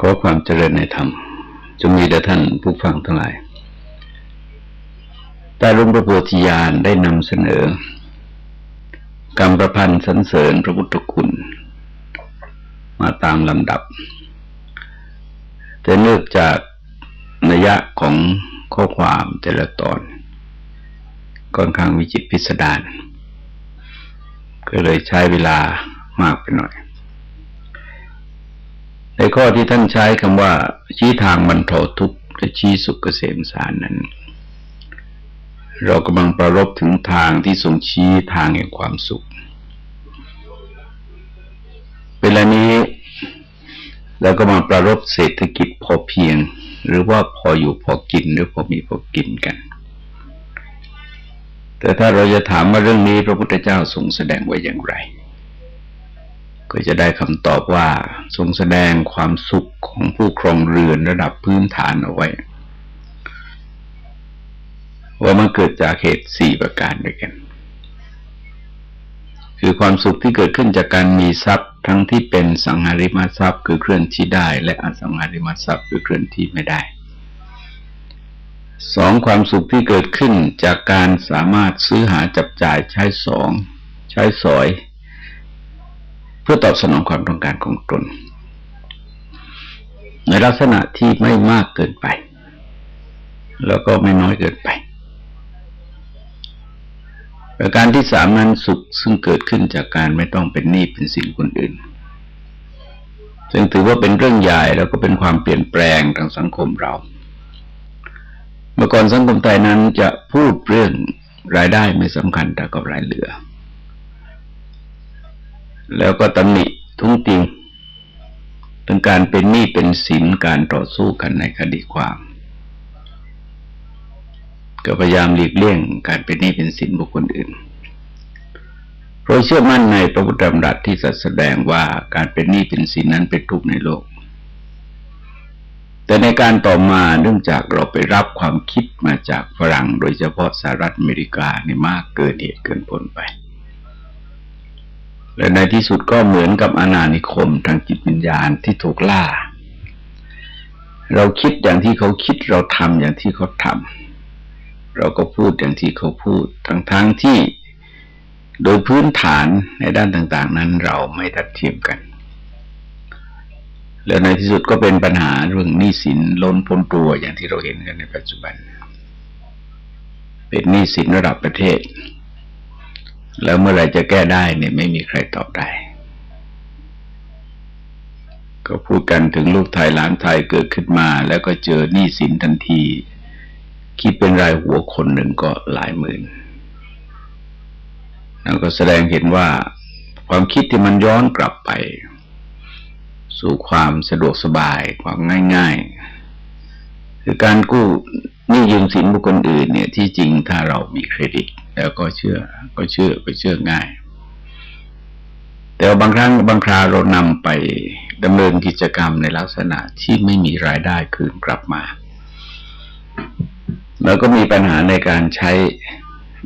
ขอความเจริญในธรรมจงมีแด่ท่านผู้ฟังทั้งหลายใต้ร่มพระโพธิญาณได้นำเสนอกรรมประพันธ์สรรเสริญพระพุทธคุณ มาตามลำดับ แต่เนื่องจากนัยะของข้อความแต่ละตอนค่อนข้างวิจิตพิสดารก็เลยใช้เวลามากไปหน่อย ในข้อที่ท่านใช้คำว่า ชี้ทางบรรเทาทุกข์และชี้สุขเกษมสารนั้น เรากำลังประรบถึงทางที่ทรงชี้ทางแห่งความสุขเวลานี้เราก็มาประรบเศรษฐกิจพอเพียง หรือว่าพออยู่พอกินหรือพอมีพอกินกัน แต่ถ้าเราจะถามว่าเรื่องนี้พระพุทธเจ้าทรงแสดงไว้อย่างไร ก็จะได้คำตอบว่าทรงแสดงความสุขของผู้ครองเรือนระดับพื้นฐานเอาไว้ ว่ามันเกิดจากเหตุสี่ประการด้วยกัน คือความสุขที่เกิดขึ้นจากการมีทรัพย์ ทั้งที่เป็นสังหาริมทรัพย์ คือเคลื่อนที่ได้ และอสังหาริมทรัพย์คือเคลื่อนที่ไม่ได้สองความสุขที่เกิดขึ้นจากการสามารถซื้อหาจับจ่ายใช้สอง ใช้สอย พื่อตอบสนองความต้องการของตน ในลักษณะที่ไม่มากเกินไป แล้วก็ไม่น้อยเกินไป ประการที่สามนั้นสุขซึ่งเกิดขึ้นจากการไม่ต้องเป็นหนี้เป็นสินคนอื่น ซึ่งถือว่าเป็นเรื่องใหญ่แล้วก็เป็นความเปลี่ยนแปลงทางสังคมเรา เมื่อก่อนสังคมไทยนั้นจะพูดเรื่องรายได้ไม่สำคัญแต่กับรายเหลือ แล้วก็ตำหนิทุ่งติงถึงการเป็นหนี้เป็นสินการต่อสู้กันในคดีความ ก็พยายามหลีกเลี่ยงการเป็นหนี้เป็นสินบุคคลอื่นเพราะเชื่อมั่นในพระพุทธธรรมรัตที่แสดงว่าการเป็นหนี้เป็นสินนั้นเป็นทุกข์ในโลก แต่ในการต่อมาเนื่องจากเราไปรับความคิดมาจากฝรั่ง โดยเฉพาะสหรัฐอเมริกานี่มากเกินเหตุเกินผลไป และในที่สุดก็เหมือนกับอนานิคมทางจิตวิญญาณที่ถูกล่า เราคิดอย่างที่เขาคิดเราทำอย่างที่เขาทำเราก็พูดอย่างที่เขาพูด ทั้งๆทที่โดยพื้นฐานในด้านต่าง ๆ นั้นเราไม่ทัดเทียมกัน แล้วในที่สุดก็เป็นปัญหาเรื่องหนี้สินล้นพ้นตัวอย่างที่เราเห็นกันในปัจจุบัน เป็นหนี้สินระดับประเทศ แล้วเมื่อไรจะแก้ได้เนี่ยไม่มีใครตอบได้ ก็พูดกันถึงลูกไทยหลานไทยเกิดขึ้นมา แล้วก็เจอหนี้สินทันที คิดเป็นรายหัวคนหนึ่งก็หลายหมื่นแล้วก็แสดงเห็นว่าความคิดที่มันย้อนกลับไป สู่ความสะดวกสบายความง่าย ๆ คือการกู้นี่ยืมสินบุคคลอื่นเนี่ย ที่จริงถ้าเรามีเครดิต แล้วก็เชื่อ ก็เชื่อก็เชื่อง่าย แต่บางครั้งบางคราเรานำไปดำเนินกิจกรรมในลักษณะที่ไม่มีรายได้คืนกลับมา แล้วก็มีปัญหาในการใช้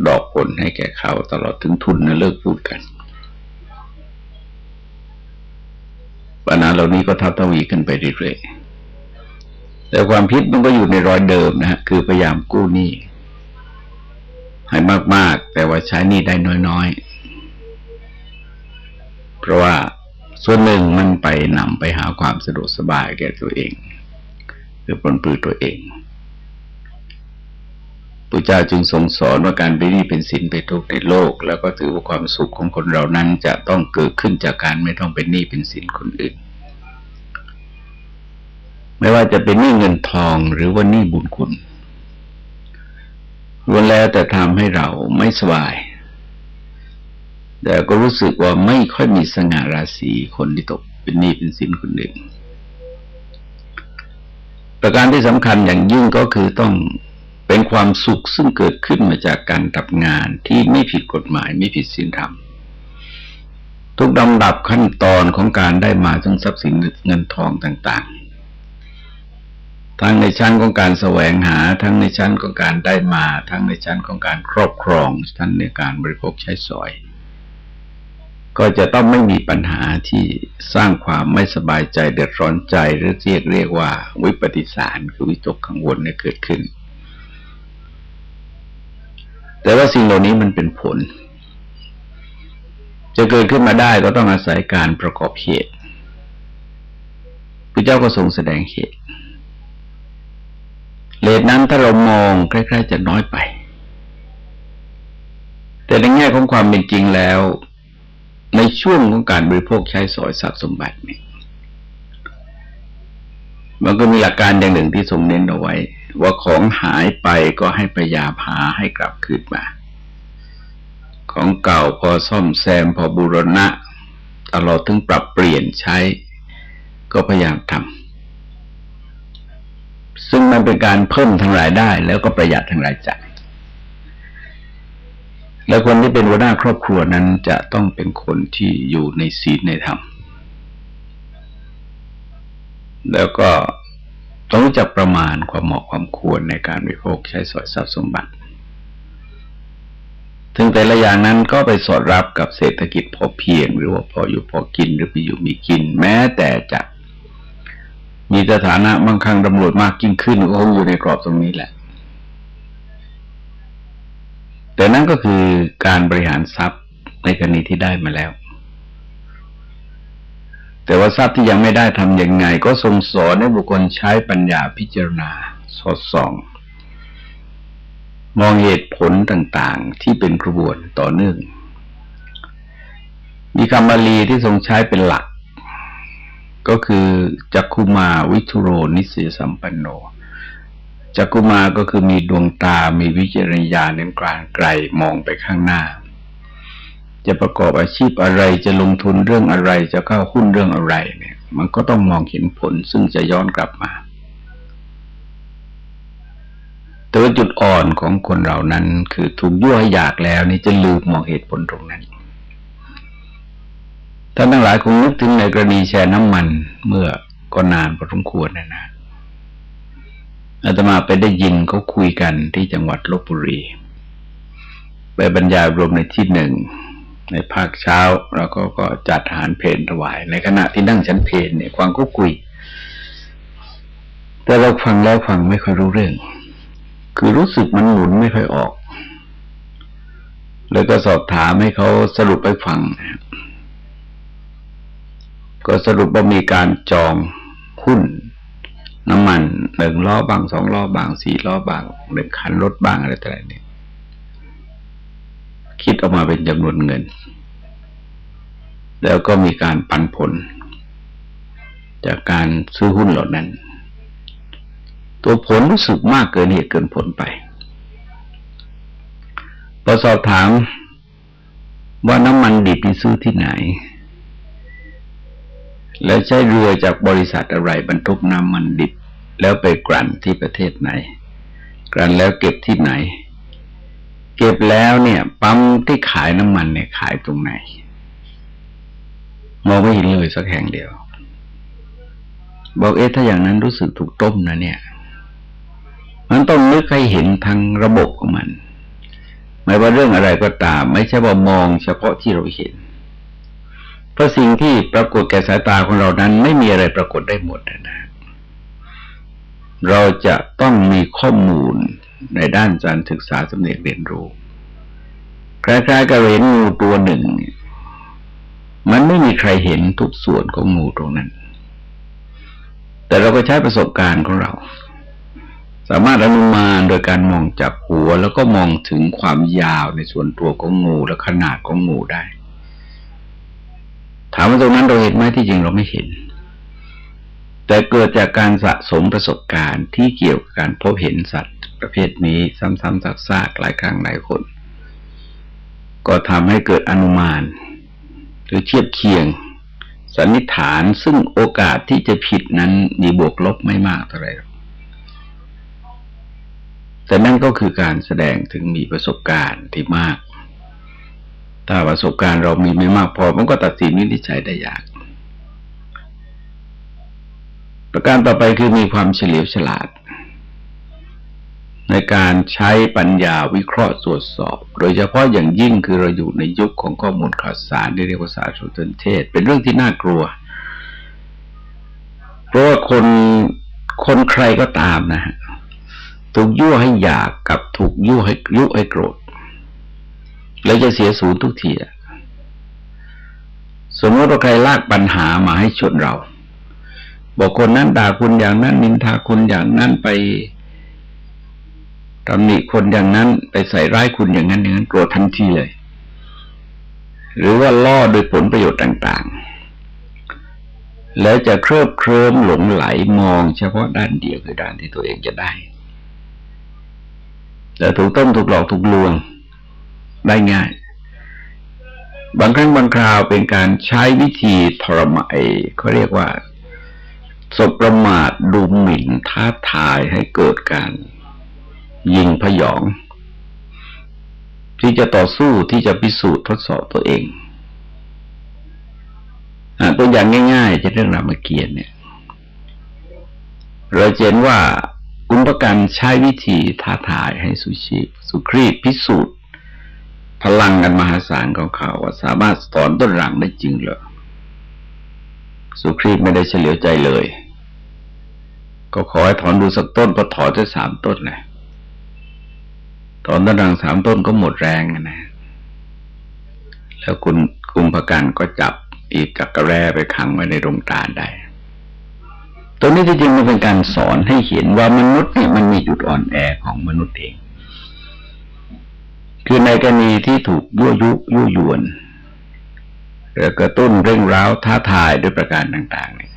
ดอกผลให้แก่เขาตลอดถึงทุนนะเลิกพูดกัน ปัญหาเหล่านี้ก็ทับทวีขึ้นไปเรื่อยๆ แต่ความพิษมันก็อยู่ในรอยเดิมนะฮะคือพยายามกู้หนี้ให้มาก ๆ แต่ว่าใช้หนี่ได้น้อย ๆ เพราะว่าส่วนหนึ่งมันไปนำไปหาความสะดวกสบายแก่ตัวเอง คือปลนปือตัวเองพระเจ้าจึงทรงสอนว่าการเป็นนี่เป็นสินเป็นทุกข์ในโลก แล้วก็ถือว่าความสุขของคนเรานั้นจะต้องเกิดขึ้นจากการไม่ต้องเป็นหนี้เป็นสินคนอื่น ไม่ว่าจะเป็นหนี้เงินทองหรือว่าหนี้บุญคุณวนแล้วแต่ทำให้เราไม่สบาย แต่ก็รู้สึกว่าไม่ค่อยมีสง่าราศีคนที่ตกเป็นหนี้เป็นสินคนหนึ่ง ประการที่สำคัญอย่างยิ่งก็คือต้องเป็นความสุขซึ่งเกิดขึ้นมาจากการทำงานที่ไม่ผิดกฎหมายไม่ผิดศีลธรรมทุกลำดับขั้นตอนของการได้มาซึ่งทรัพย์สินเงินทองต่างๆ ทั้งในชั้นของการแสวงหา ทั้งในชั้นของการได้มา ทั้งในชั้นของการครอบครองทั้งในการบริโภคใช้สอย ก็จะต้องไม่มีปัญหาที่สร้างความไม่สบายใจเดือดร้อนใจหรือเรียกเรียกว่าวิปฏิสารคือวิตกกังวลเนี่ยเกิดขึ้น แต่ว่าสิ่งเหล่านี้มันเป็นผล จะเกิดขึ้นมาได้ก็ต้องอาศัยการประกอบเหตุพระเจ้าก็ทรงแสดงเหตุ เลทนั้นถ้าเรามองใกล้ๆจะน้อยไป แต่ในแง่ของความเป็นจริงแล้ว ในช่วงของการบริโภคใช้สอยทรัพย์สมบัตินี่มันก็มีหลักการอย่างหนึ่งที่ทรงเน้นเอาไว้ ว่าของหายไปก็ให้พยายามหาให้กลับคืนมา ของเก่าพอซ่อมแซมพอบูรณะตลอดถึงปรับเปลี่ยนใช้ ก็พยายามทำ ซึ่งมันเป็นการเพิ่มทางรายได้ แล้วก็ประหยัดทางรายจ่าย แล้วคนที่เป็นหัวหน้าครอบครัวนั้นจะต้องเป็นคนที่อยู่ในศีลในธรรม แล้วก็ต้องรู้จักประมาณความเหมาะความควรในการบริโภคใช้สอยทรัพย์สมบัติ ถึงแต่ละอย่างนั้นก็ไปสอดรับกับเศรษฐกิจพอเพียง หรือว่าพออยู่พอกินหรือไปอยู่มีกิน แม้แต่จะ มีสถานะมั่งคั่งตำรวจมากยิ่งขึ้นก็คงอยู่ในกรอบตรงนี้แหละ แต่นั่นก็คือการบริหารทรัพย์ในกรณีที่ได้มาแล้ว แต่ว่าทรัพย์ที่ยังไม่ได้ทำยังไง ก็ทรงสอนให้บุคคลใช้ปัญญาพิจารณาสอดส่อง มองเหตุผลต่างๆ ที่เป็นกระบวนต่อเนื่อง มีคำบาลีที่ทรงใช้เป็นหลัก ก็คือจักคุมาวิทุโรนิสยสัมปันโนจักคุมาก็คือมีดวงตา มีวิจารณญาณในกลางไกลมองไปข้างหน้า จะประกอบอาชีพอะไรจะลงทุนเรื่องอะไร จะเข้าหุ้นเรื่องอะไรเนี่ย มันก็ต้องมองเห็นผลซึ่งจะย้อนกลับมาแต่ว่าจุดอ่อนของคนเรานั้น คือถูกยั่วให้อยากแล้วนี่จะลืมมองเหตุผลตรงนั้น ท่านทั้งหลายคงนึกถึงในกรณีแชร์น้ำมัน เมื่อก็นานพอสมควรนะนะอาตมาไปได้ยินเขาคุยกันที่จังหวัดลบบุรี ไปบรรยายรวมในที่หนึ่ง ในภาคเช้าแล้วก็ก็จัดอาหารเพลถวาย ในขณะที่นั่งชั้นเพลเนี่ยควางก็คุย แต่เราฟังแล้วฟังไม่ค่อยรู้เรื่อง คือรู้สึกมันหมุนไม่ค่อยออก แล้วก็สอบถามให้เขาสรุปไปฟังนะครับ ก็สรุปว่ามีการจองหุ้น น้ำมันหนึ่งล้อบางสองล้อบางสี่ล้อบางหนึ่งคันรถบางอะไรต่างๆเนี่ยคิดออกมาเป็นจำนวนเงิน แล้วก็มีการปันผล จากการซื้อหุ้นเหล่านั้น ตัวผลรู้สึกมากเกินเหตุเกินผลไปพอสอบถามว่าน้ำมันดิบนี่ซื้อที่ไหน แล้วใช้เรือจากบริษัทอะไรบรรทุกน้ำมันดิบ แล้วไปกลั่นที่ประเทศไหน กลั่นแล้วเก็บที่ไหน เก็บแล้วเนี่ย ปั๊มที่ขายน้ำมันเนี่ยขายตรงไหนมองไม่เห็นเลยสักแห่งเดียว บอกเอ๊ะถ้าอย่างนั้นรู้สึกถูกต้มนะเนี่ย มันต้องนึกให้เห็นทั้งระบบของมัน ไม่ว่าเรื่องอะไรก็ตาม ไม่ใช่ว่ามองเฉพาะที่เราเห็น ราะสิ่งที่ปรากฏแก่สายตาของเรานั้นไม่มีอะไรปรากฏได้หมดนะเราจะต้องมีข้อมูลในด้านการศึกษาสำเนียกเรียนรู้คล้ายๆกับเห็นงูตัวหนึ่ง มันไม่มีใครเห็นทุกส่วนของงูตรงนั้น แต่เราก็ใช้ประสบการณ์ของเรา สามารถอนุมานโดยการมองจากหัว แล้วก็มองถึงความยาวในส่วนตัวของงูและขนาดของงูได้ ถามว่าตรงนั้นเราเห็นไหมที่จริงเราไม่เห็น แต่เกิดจากการสะสมประสบการณ์ที่เกี่ยวกับการพบเห็นสัตว์ประเภทนี้ซ้ำๆซากๆหลายครั้งหลายคน ก็ทำให้เกิดอนุมาน หรือเทียบเคียงสันนิษฐานซึ่งโอกาสที่จะผิดนั้นมีบวกลบไม่มากเท่าไหร่แต่นั่นก็คือการแสดงถึงมีประสบการณ์ที่มาก ถ้าประสบการณ์เรามีไม่มากพอ มันก็ตัดสินวินิจฉัยได้ยาก ประการต่อไปคือมีความเฉลียวฉลาด ในการใช้ปัญญาวิเคราะห์ตรวจสอบ โดยเฉพาะอย่างยิ่งคือเราอยู่ในยุคของข้อมูลข่าวสารที่เรียกว่าสารสนเทศ เป็นเรื่องที่น่ากลัว เพราะว่าคนคนใครก็ตามนะฮะถูกยั่วให้อยากกับถูกยั่วให้ยุให้โกรธ แล้วจะเสียศูนย์ทุกทีสมมติว่าใครลากปัญหามาให้ชนเรา บอกคนนั้นด่าคุณอย่างนั้น นินทาคุณอย่างนั้นไปตำหนิคนอย่างนั้น ไปใส่ร้ายคุณอย่างนั้นอย่างนั้นโกรธทันทีเลย หรือว่าล่อโดยผลประโยชน์ต่างๆ แล้วจะเคลิบเคลิ้มหลงไหลมองเฉพาะด้านเดียวคือด้านที่ตัวเองจะได้แต่ถูกต้มถูกหลอกถูกลวง ได้ง่าย บางครั้งบางคราวเป็นการใช้วิธีทรมายเขาเรียกว่า สบประมาทดูหมิ่นท้าทายให้เกิดการยิงพยอง ที่จะต่อสู้ที่จะพิสูจน์ทดสอบตัวเองตัวอย่างง่ายๆ จะเรื่องรามเกียรติเนี่ย เราเห็นว่าอุปการใช้วิธีท้าทายให้สุชีสุครีพิสูจน์ พลังกันมหาศาลของเขาว่าสามารถสอนต้นรังได้จริงเหรอสุครีไม่ได้เฉลียวใจเลย ก็ขอให้ถอนดูสักต้นพอถอนได้สามต้นเลยตอนต้นรังสามต้นก็หมดแรงนะแล้วคุณกุมพกันก็จับอีกจักระแรไปขังไว้ในโรงตาได้ตรงนี้ที่จริงมันเป็นการสอนให้เห็นว่ามนุษย์เนี่ยมันมีจุดอ่อนแอของมนุษย์เอง คือในกรณีที่ถูกยั่วยุยั่วยวนหรือกระตุ้นเร่งร้าวท้าทายด้วยประการต่างๆเนี่ย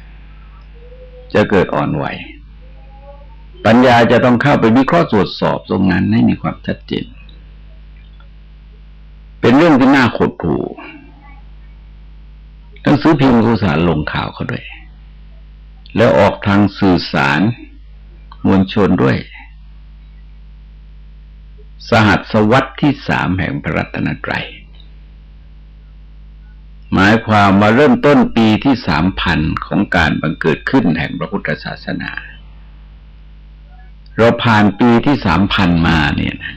จะเกิดอ่อนไหว ปัญญาจะต้องเข้าไปวิเคราะห์ตรวจสอบตรงนั้นให้มีความชัดเจน เป็นเรื่องที่น่าขดหู่หนังสือพิมพ์กุสารลงข่าวเขาด้วย แล้วออกทางสื่อสารมวลชนด้วย สหัสวัตที่สามแห่งพระรัตนตรัย หมายความมาเริ่มต้นปีที่สามพันของการบังเกิดขึ้นแห่งพระพุทธศาสนา เราผ่านปีที่สามพันมาเนี่ยนะ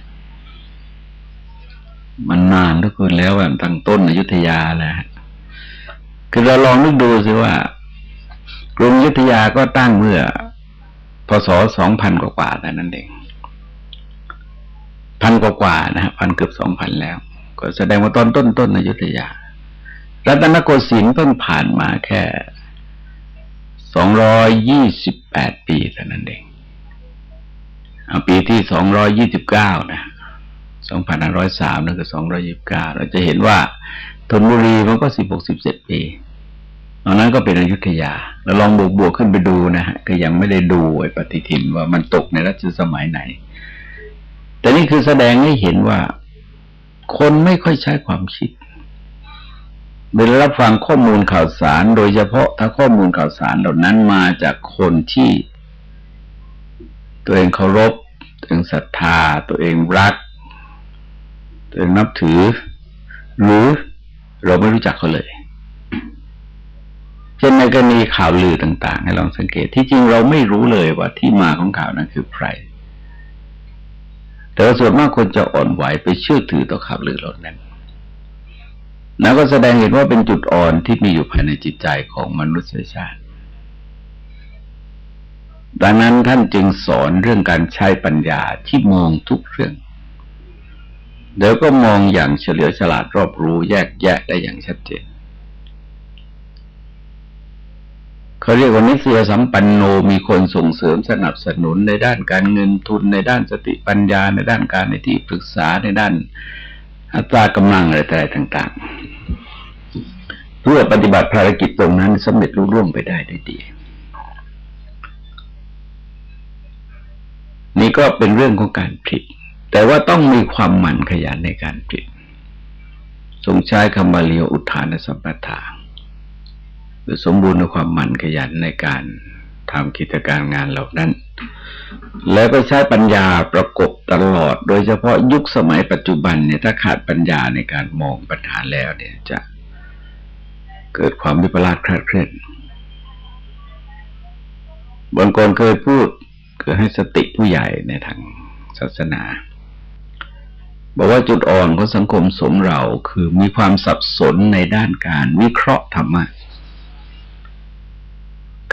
มันนานทุกคนแล้วแบบตั้งต้นอยุธยาแล้วคือเราลองนึกดูสิว่ากรุงยุธยาก็ตั้งเมื่อพศสองพันกว่าแต่นั้นเอง พันกว่านะฮะพันเกือบสองพันแล้ว ก็แสดงว่าตอนต้นต้นอยุธยา รัตนโกสินทร์เพิ่งผ่านมาแค่สองร้อยยี่สิบแปดปีแต่านั้นเองเอาปีที่สองร้อยยี่สิบเก้านะสองพันห้าร้อยสามนั่นคือสองร้อยิบเก้าเราจะเห็นว่าธนบุรีมันก็สิบหกสิบเจ็ดปีตอนนั้นก็เป็นอยุธยาเราลองบวกบวกขึ้นไปดูนะฮะก็ยังไม่ได้ดูไอ้ปฏิทินว่ามันตกในรัชสมัยไหน แต่นี่คือแสดงให้เห็นว่า คนไม่ค่อยใช้ความคิดเวลารับฟังข้อมูลข่าวสาร โดยเฉพาะถ้าข้อมูลข่าวสารเหล่านั้นมาจากคนที่ ตัวเองเคารพตัวเองศรัทธา ตัวเองรัก ตัวเองนับถือ หรือเราไม่รู้จักเขาเลยเช่นในกรณีข่าวลือต่าง ๆ ให้ลองสังเกตที่จริงเราไม่รู้เลยว่าที่มาของข่าวนั้นคือใคร แต่ส่วนมากคนจะอ่อนไหวไปเชื่อถือต่อข่าวลือเหล่านั้นนั่นก็แสดงเห็นว่าเป็นจุดอ่อนที่มีอยู่ภายในจิตใจของมนุษยชาติ ดังนั้นท่านจึงสอนเรื่องการใช้ปัญญาที่มองทุกเรื่อง เดี๋ยวก็มองอย่างเฉลียวฉลาดรอบรู้แยกแยะได้อย่างชัดเจน เขาเรียกว่านิสยสัมปันโนมีคนส่งเสริมสนับสนุนในด้านการเงินทุนในด้านสติปัญญา ในด้านการในที่ปรึกษาในด้านอัตรากำลังอะไรต่างๆเพื่อปฏิบัติภารกิจตรงนั้นสำเร็จรุ่ร่วงไปได้ด้ดี นี่ก็เป็นเรื่องของการผลิตแต่ว่าต้องมีความหมั่นขยันในการผลิตทรงใช้คำบาลีอุทานสัมปทา หรือสมบูรณ์ในความหมั่นขยันในการทำกิจการงานเหล่านั้น แล้วก็ใช้ปัญญาประกบตลอด โดยเฉพาะยุคสมัยปัจจุบันเนี่ยถ้าขาดปัญญาในการมองปัญหาแล้วเนี่ยจะเกิดความวิปลาสคลาดเคลื่อนบางคนเคยพูดคือให้สติผู้ใหญ่ในทางศาสนา บอกว่าจุดอ่อนของสังคมสมเราคือมีความสับสนในด้านการวิเคราะห์ธรรมะ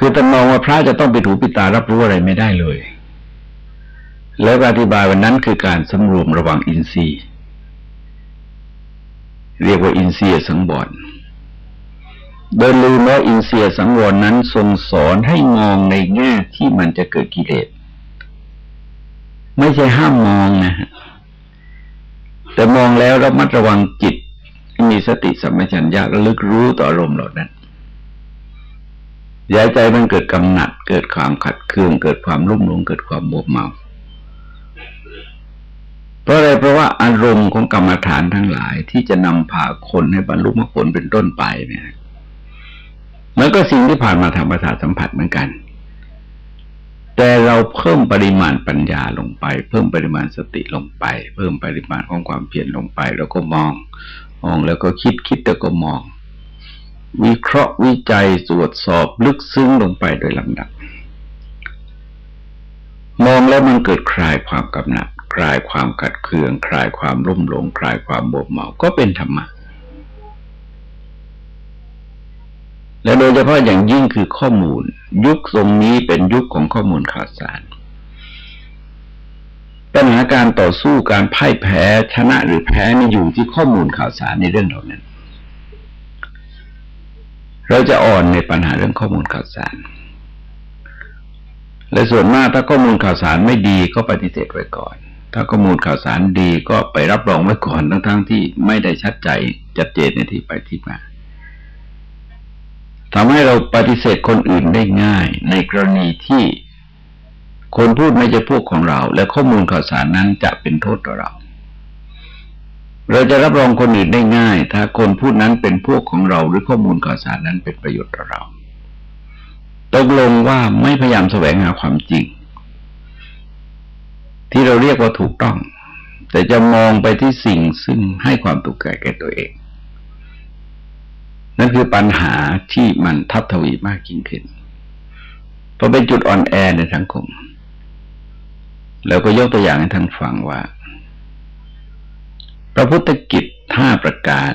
คือตมองว่าพระจะต้องไปถูปิตารับรู้อะไรไม่ได้เลย แล้วอธิบายวันนั้นคือการสำรวมระวังอินทรีย์ เรียกว่าอินทรีย์สังวรโดยลืมว่าอินเสีย์สังวรนั้นทรงสอนให้มองในแง่ที่มันจะเกิดกิเลสไม่ใช่ห้ามมองนะแต่มองแล้วระมัดระวังจิตมีสติสัมปชัญญะระลึกรู้ต่ออารมณ์เหล่านั้น ย้ายใจมันเกิดกำหนัด เกิดความขัดเคือง เกิดความรุ่มหลง เกิดความบวมเมา เพราะอะไรเพราะว่าอารมณ์ของกรรมฐานทั้งหลาย ที่จะนำพาคนให้บรรลุมรรคผลเป็นต้นไปเนี่ยมันก็สิ่งที่ผ่านมาทางประสาทสัมผัสเหมือนกัน แต่เราเพิ่มปริมาณปัญญาลงไป เพิ่มปริมาณสติลงไป เพิ่มปริมาณของความเพียรลงไป แล้วก็มอง มองแล้วก็คิดคิดแล้วก็มอง วิเคราะห์วิจัยตรวจสอบลึกซึ้งลงไปโดยลำดับ มองแล้วมันเกิดคลายความกำหนัดคลายความกัดเคือง คลายความรุ่มหลง คลายความบวมเมาก็เป็นธรรมะและโดยเฉพาะอย่างยิ่งคือข้อมูล ยุคทรงนี้เป็นยุคของข้อมูลข่าวสาร ปัญหาการต่อสู้การพ่ายแพ้ชนะหรือแพ้นี่อยู่ที่ข้อมูลข่าวสารในเรื่องเหล่านั้น เราจะอ่อนในปัญหาเรื่องข้อมูลข่าวสาร และส่วนมากถ้าข้อมูลข่าวสารไม่ดีก็ปฏิเสธไว้ก่อน ถ้าข้อมูลข่าวสารดีก็ไปรับรองไว้ก่อนทั้งๆทที่ไม่ได้ชัดใจจัดเจนในที่ไปที่มาทำให้เราปฏิเสธคนอื่นได้ง่าย ในกรณีที่คนพูดไม่ใช่พวกของเรา และข้อมูลข่าวสารนั้นจะเป็นโทษต่อเรา เราจะรับรองคนอื่นได้ง่าย ถ้าคนพูดนั้นเป็นพวกของเราหรือข้อมูลข่าวสารนั้นเป็นประโยชน์ต่อเรา ตกลงว่าไม่พยายามแสวงหาความจริง ที่เราเรียกว่าถูกต้อง แต่จะมองไปที่สิ่งซึ่งให้ความตุกแก่แก่ตัวเอง นั่นคือปัญหาที่มันทับทวีมากยิ่งขึ้นพอเป็นจุดอ่อนแอในสังคม แล้วก็ยกตัวอย่างให้ท่านฟังว่า พระพุทธกิจห้าประการ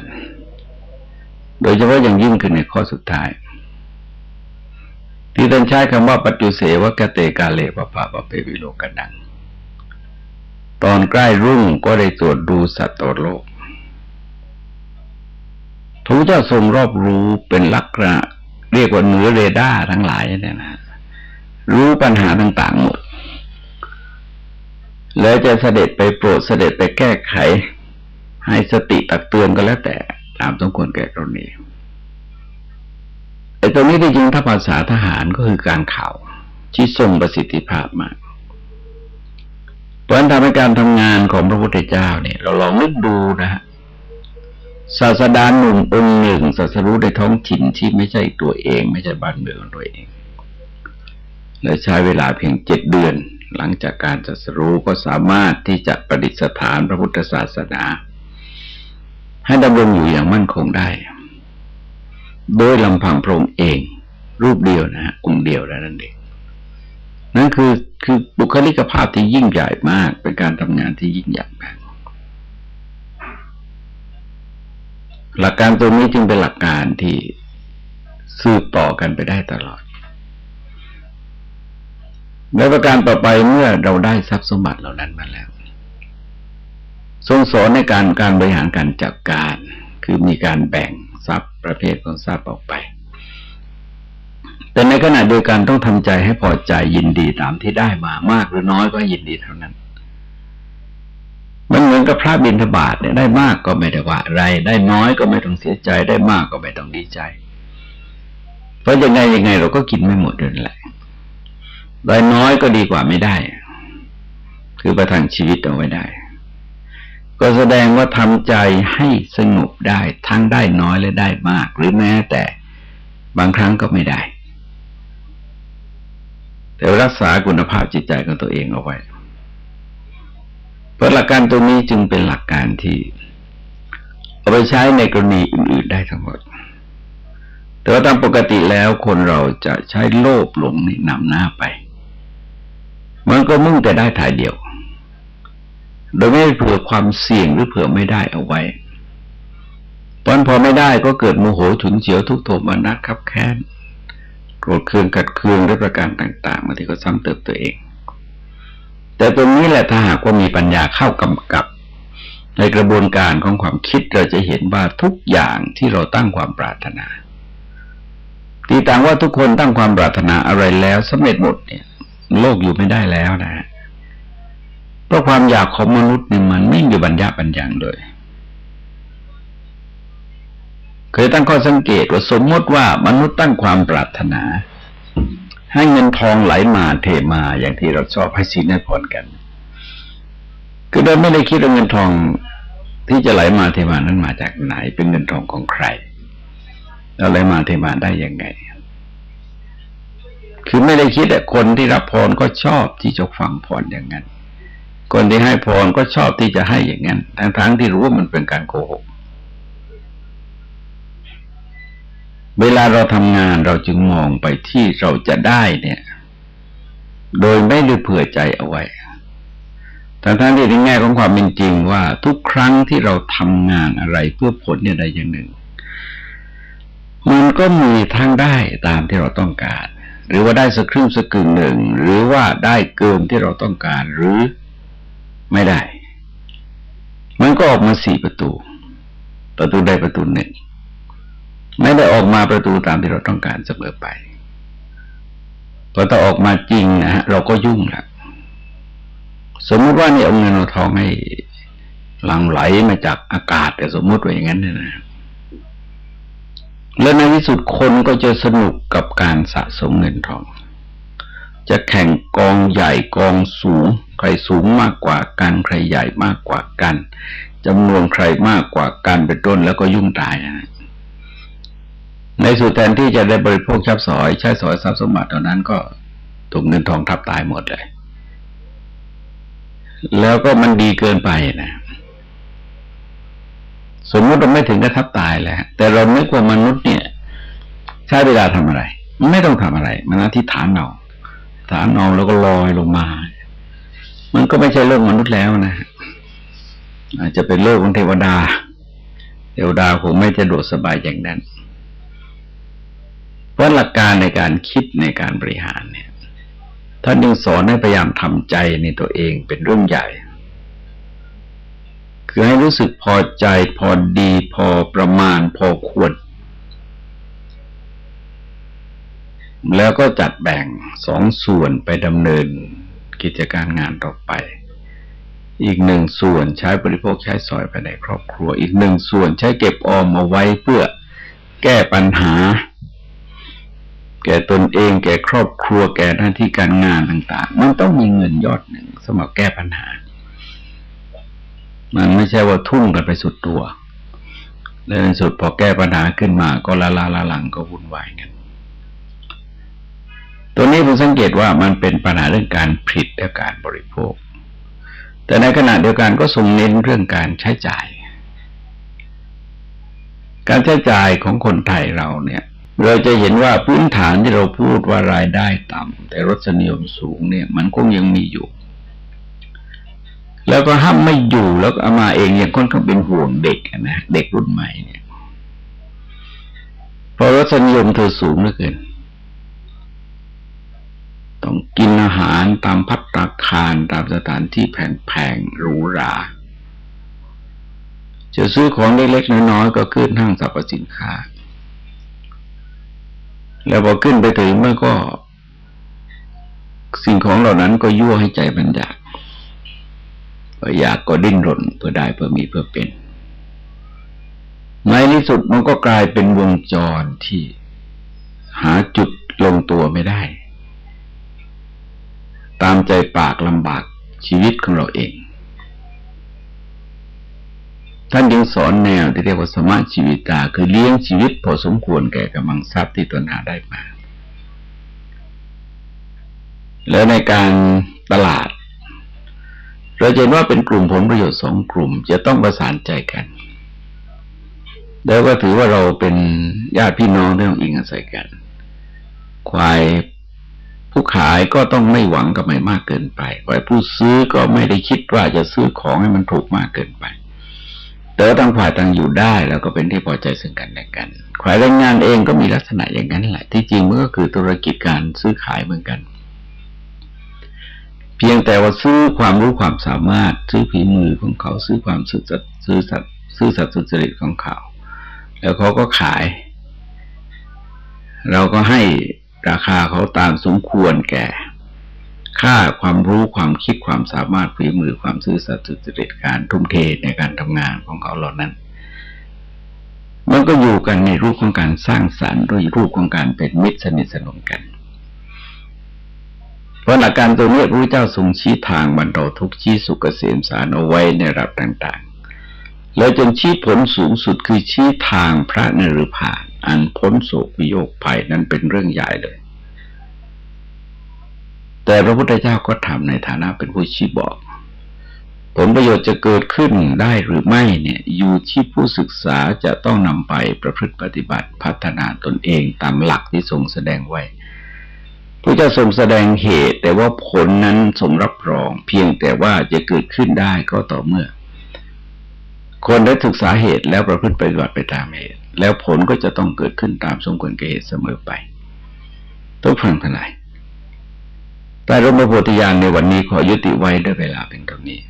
โดยเฉพาะอย่างยิ่งคือในข้อสุดท้าย ที่ท่านใช้คำว่าปัจจุเสวกเตกาเลปปะปะเปวิโลกันดัง ตอนใกล้รุ่งก็ได้ตรวจดูสัตว์ตโลกพระพุทธเจ้าทรงรอบรู้เป็นลักษณะเรียกว่าเหนือเรดาร์ทั้งหลายเนี่ยนะรู้ปัญหาต่างๆหมดแล้วจะเสด็จไปโปรดเสด็จไปแก้ไข ให้สติตักเตือนก็แล้วแต่ตามสมควรแก่กรณีไอ้ตรงนี้ที่จริงถ้าภาษาทหารก็คือการข่าวที่ทรงประสิทธิภาพมากเพราะฉะนั้นทำให้การทำงานของพระพุทธเจ้าเนี่ย เราลองนึกดูนะฮะศาสดาหนุ่มองค์หนึ่งศาสรู้ในท้องถิ่นที่ไม่ใช่ตัวเอง ไม่ใช่บ้านเมืองตัวเองและใช้เวลาเพียงเจ็ดเดือน หลังจากการศาสรู้ก็สามารถที่จะประดิษฐานพระพุทธศาสนา ให้ดำรงอยู่อย่างมั่นคงได้ โดยลำพังพระองค์เอง รูปเดียวนะฮะองค์เดียวแล้วนั่นเองนั่นคือคือบุคลิกภาพที่ยิ่งใหญ่มาก เป็นการทำงานที่ยิ่งใหญ่มากหลักการตรงนี้จึงเป็นหลักการที่สืบต่อกันไปได้ตลอด และประการต่อไปเมื่อเราได้ทรัพย์สมบัติเหล่านั้นมาแล้ว ทรงสอนในการการบริหารการจัดการ คือมีการแบ่งทรัพย์ประเภทของทรัพย์ออกไป แต่ในขณะเดียวกันต้องทำใจให้พอใจยินดีตามที่ได้มามากหรือน้อยก็ยินดีเท่านั้น มันเหมือนกับพระบิณฑบาตเนี่ยได้มากก็ไม่ได้ว่าอะไร ได้น้อยก็ไม่ต้องเสียใจได้มากก็ไม่ต้องดีใจ เพราะยังไงยังไงเราก็กินไม่หมดนั่นแหละได้น้อยก็ดีกว่าไม่ได้ คือประทังชีวิตเอาไว้ได้ ก็แสดงว่าทำใจให้สงบได้ทั้งได้น้อยและได้มาก หรือแม้แต่บางครั้งก็ไม่ได้ แต่รักษาคุณภาพจิตใจของตัวเองเอาไว้ เพราะหลักการตรงนี้จึงเป็นหลักการที่เอาไปใช้ในกรณีอื่น ๆได้ทั้งหมด แต่ว่าตามปกติแล้วคนเราจะใช้โลภหลงนี่นำหน้าไป มันก็มุ่งแต่ได้ถ่ายเดียว โดยไม่เผื่อความเสี่ยงหรือเผื่อไม่ได้เอาไว้ตอนพอไม่ได้ก็เกิดโมโหฉุนเฉียวทุกโทมนัสครับแค้นโกรธเคืองกัดเคืองด้วยประการต่างๆบางทีก็ซ้ำเติมตัวเอง แต่ตรงนี้แหละถ้าหากว่ามีปัญญาเข้ากำกับ ในกระบวนการของความคิดเราจะเห็นว่าทุกอย่างที่เราตั้งความปรารถนาตีต่างว่าทุกคนตั้งความปรารถนาอะไรแล้วสำเร็จหมดเนี่ย โลกอยู่ไม่ได้แล้วนะ เพราะความอยากของมนุษย์เนี่ยมันไม่มีบัญญัติบัญญังเลย เคยตั้งข้อสังเกตว่าสมมติว่ามนุษย์ตั้งความปรารถนา ให้เงินทองไหลมาเทมาอย่างที่เราชอบให้สินให้พรกัน คือโดยไม่ได้คิดว่าเงินทองที่จะไหลมาเทมานั้นมาจากไหน เป็นเงินทองของใครแล้วไหลมาเทมาได้ยังไงคือไม่ได้คิดแต่คนที่รับพรก็ชอบที่จะฟังพรอย่างนั้น คนที่ให้พรก็ชอบที่จะให้อย่างนั้นทั้งทั้งที่รู้ว่ามันเป็นการโกหก เวลาเราทำงานเราจึงมองไปที่เราจะได้เนี่ย โดยไม่ได้เผื่อใจเอาไว้ทั้งที่ในแง่ของความเป็นจริงว่าทุกครั้งที่เราทำงานอะไรเพื่อผลเนี่ยใดอย่างหนึ่ง มันก็มีทั้งได้ตามที่เราต้องการ หรือว่าได้สักครึ่งสักกึ่งหนึ่ง หรือว่าได้เกินที่เราต้องการหรือ ไม่ได้ มันก็ออกมาสี่ประตู ประตูใดประตูหนึ่ง ไม่ได้ออกมาประตูตามที่เราต้องการเสมอไปพอถ้าออกมาจริงนะฮะเราก็ยุ่งแล้วสมมติว่านี่เอาเงินเอาทองให้หลังไหลมาจากอากาศ แต่สมมติว่าอย่างนั้นเนี่ยนะแล้วในที่สุดคนก็จะสนุกกับการสะสมเงินทอง จะแข่งกองใหญ่กองสูง ใครสูงมากกว่ากัน ใครใหญ่มากกว่ากันจำนวนใครมากกว่ากันเป็นต้นแล้วก็ยุ่งตายนะในสุดแทนที่จะได้บริโภคทรัพย์สอย ใช้สอยทรัพย์สมบัติตอนนั้นก็ถูกเงินทองทับตายหมดเลย แล้วก็มันดีเกินไปนะสมมติเราไม่ถึงกระทับตายแหล้วแต่เราไม่กว่ามนุษย์เนี่ย ใช้เวลาทำอะไร ไม่ต้องทำอะไร มันอธิษฐานเอา ฐานเอาแล้วก็ลอยลงมา มันก็ไม่ใช่เรื่องมนุษย์แล้วนะ อาจจะเป็นโลกของเทวดา เทวดาคงไม่จะโดดสบายอย่างนั้น เพราะหลักการในการคิดในการบริหารเนี่ย ท่านยังสอนให้พยายามทำใจในตัวเองเป็นเรื่องใหญ่ คือให้รู้สึกพอใจพอดีพอประมาณพอควร แล้วก็จัดแบ่งสองส่วนไปดำเนินกิจการงานต่อไป อีกหนึ่งส่วนใช้บริโภคใช้สอยไปในครอบครัว อีกหนึ่งส่วนใช้เก็บออมเอาไว้เพื่อแก้ปัญหา แก่ตนเองแก่ครอบครัวแก่หน้าที่การงานต่าง ๆ มันต้องมีเงินยอดหนึ่งสำหรับแก้ปัญหา มันไม่ใช่ว่าทุ่มกันไปสุดตัว แล้วในสุดพอแก้ปัญหาขึ้นมาก็ละลาละหลังก็วุ่นวายกัน ตัวนี้ผมสังเกตว่ามันเป็นปัญหาเรื่องการผลิตและการบริโภค แต่ในขณะเดียวกันก็ทรงเน้นเรื่องการใช้จ่าย การใช้จ่ายของคนไทยเราเนี่ย เราจะเห็นว่าพื้นฐานที่เราพูดว่ารายได้ต่ำแต่รสนิยมสูงเนี่ย มันก็ยังมีอยู่แล้วก็ห้ามไม่อยู่แล้วเอามาเองอย่างค่อนข้างเป็นห่วงเด็กนะเด็กรุ่นใหม่เนี่ยเพราะรสนิยมเธอสูงเหลือเกิน ต้องกินอาหารตามพัตตาคารตามสถานที่แพงๆหรูหรา จะซื้อของเล็กๆน้อยๆก็ขึ้นห้างสรรพสินค้า แล้วพอขึ้นไปถึงเมื่อก็ สิ่งของเหล่านั้นก็ยั่วให้ใจบันอยากอยากก็ดิ้นรนเพื่อได้เพื่อมีเพื่อเป็น ในที่สุดมันก็กลายเป็นวงจรที่หาจุดลงตัวไม่ได้ ตามใจปากลำบากชีวิตของเราเอง ท่านยังสอนแนวที่เรียกว่าสมาชีวิตา คือเลี้ยงชีวิตพอสมควรแก่กำลังทรัพย์ที่ตนหาได้มา แล้วในการตลาด เราเห็นว่าเป็นกลุ่มผลประโยชน์สองกลุ่ม จะต้องประสานใจกัน แล้วก็ถือว่าเราเป็นญาติพี่น้องที่ต้องอิงอาศัยกันควาย ผู้ขายก็ต้องไม่หวังกำไรมากเกินไปฝ่ายผู้ซื้อก็ไม่ได้คิดว่าจะซื้อของให้มันถูกมากเกินไป แต่ต่างฝ่ายต่างอยู่ได้แล้วก็เป็นที่พอใจซึ่งกันและกันฝ่ายแรงงานเองก็มีลักษณะอย่างนั้นแหละ ที่จริงมันก็คือธุรกิจการซื้อขายเหมือนกัน เพียงแต่ว่าซื้อความรู้ความสามารถซื้อฝีมือของเขาซื้อความซื่อสัตย์ซื้อสัตย์ซื่อสัตย์สุจริตของเขา แล้วเขาก็ขาย เราก็ให้ ราคาเขาตามสมควรแก่ ค่าความรู้ความคิดความสามารถฝีมือความซื่อสัตย์สุจริตการทุ่มเทในการทำงานของเขาเหล่านั้น มันก็อยู่กันในรูปของการสร้างสรรค์ด้วยรูปของการเป็นมิตรสนิทสนมกันเพราะหลักการตัวนี้พระเจ้าทรงชี้ทางบรรเทาทุกข์ชี้สุขเกษมสารเอาไว้ในระดับต่าง ๆ แล้วจนชี้ผลสูงสุดคือชี้ทางพระนรุพาน อันพ้นโศกวิโยคภัยนั้นเป็นเรื่องใหญ่เลย แต่พระพุทธเจ้าก็ทำในฐานะเป็นผู้ชี้บอก ผลประโยชน์จะเกิดขึ้นได้หรือไม่เนี่ย อยู่ที่ผู้ศึกษาจะต้องนำไปประพฤติปฏิบัติพัฒนาตนเองตามหลักที่ทรงแสดงไว้พระเจ้าทรงแสดงเหตุ แต่ว่าผลนั้นทรงรับรอง เพียงแต่ว่าจะเกิดขึ้นได้ก็ต่อเมื่อ คนได้ศึกษาเหตุแล้วประพฤติปฏิบัติไปตามเหตุ แล้วผลก็จะต้องเกิดขึ้นตามสมควรแก่เหตุเสมอไปทุกฟังทั้งหลายแต่รมโพธิญาณในวันนี้ขอยุติไว้ด้วยเวลาเป็นตรงนี้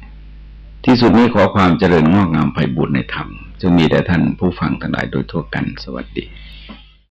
ที่สุดนี้ขอความเจริญงอกงามไพบุญในธรรมจะมีแต่ท่านผู้ฟังทั้งหลายโดยทั่วกันสวัสดี